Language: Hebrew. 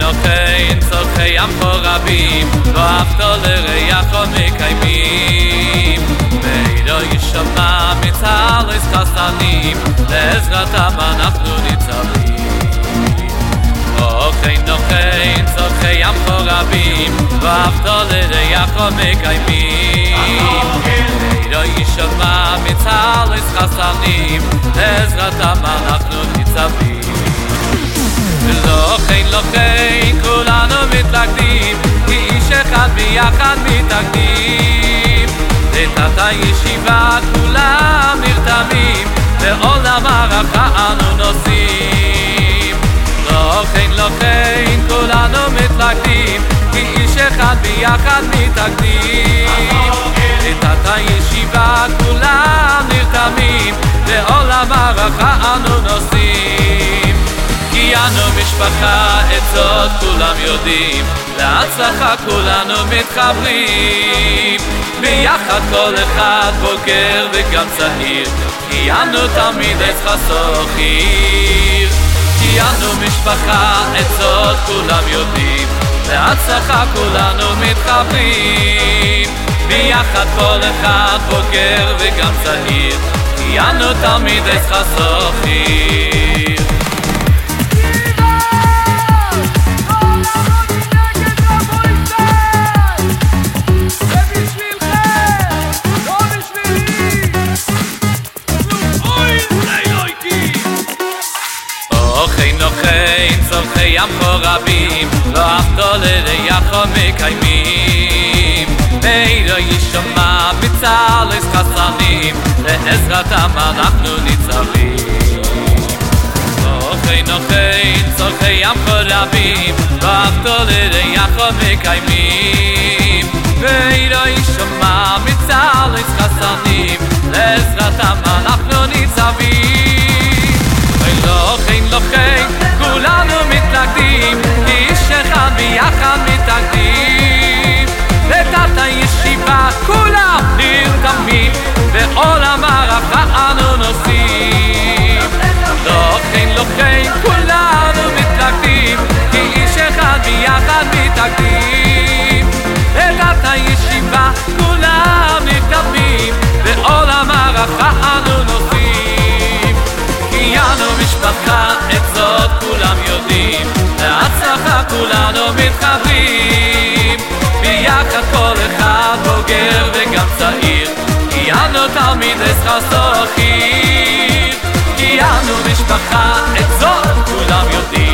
Okay. אין צורכי עם רבים ואף דולר מקיימים. ואילו ישמע מצהר לסחסנים לעזרתם אנחנו ניצבים. נוכי נוכי אין צורכי עם רבים ואף דולר מקיימים. ואילו ישמע מצהר לסחסנים לעזרתם אנחנו ניצבים. לא חיין לא חיין ביחד מתאגדים. לתת הישיבה כולם נרתמים לעולם הרחה אנו נוסעים כי אנו משפחה, זאת כולם יודעים להצלחה כולנו מתחברים. ביחד כל אחד בוגר וגם צעיר כי אנו תמיד עץ חסוכיר כי אנו משפחה, זאת כולם יודעים להצלחה כולנו מתחברים ביחד כל אחד בוגר וגם צעיר כי אנו תמיד עץ חסוכיר צורכי ים רבים לא אכתול אלי יחו מקיימים. אלו ישומע בצהל חסנים לעזרתם אנחנו ניצרים צורכי נוחי, צורכי ים חורבים לא אכתול יחו מקיימים. אלו ישומע בצהל חסנים לעזרתם אנחנו ניצרים כולנו מתחברים, ביחד כל אחד בוגר וגם צעיר, כי אנו תלמידי שכר סוחים כי אנו משפחה, את זאת כולם יודעים.